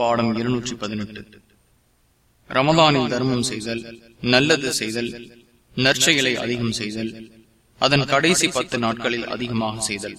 பாடம் இருநூற்றி பதினெட்டு. ரமதானில் தர்மம் செய்தல் நல்லது செய்தல் நற்செயலை அதிகம் செய்தல் அதன் கடைசி பத்து நாட்களில் அதிகமாக செய்தல்.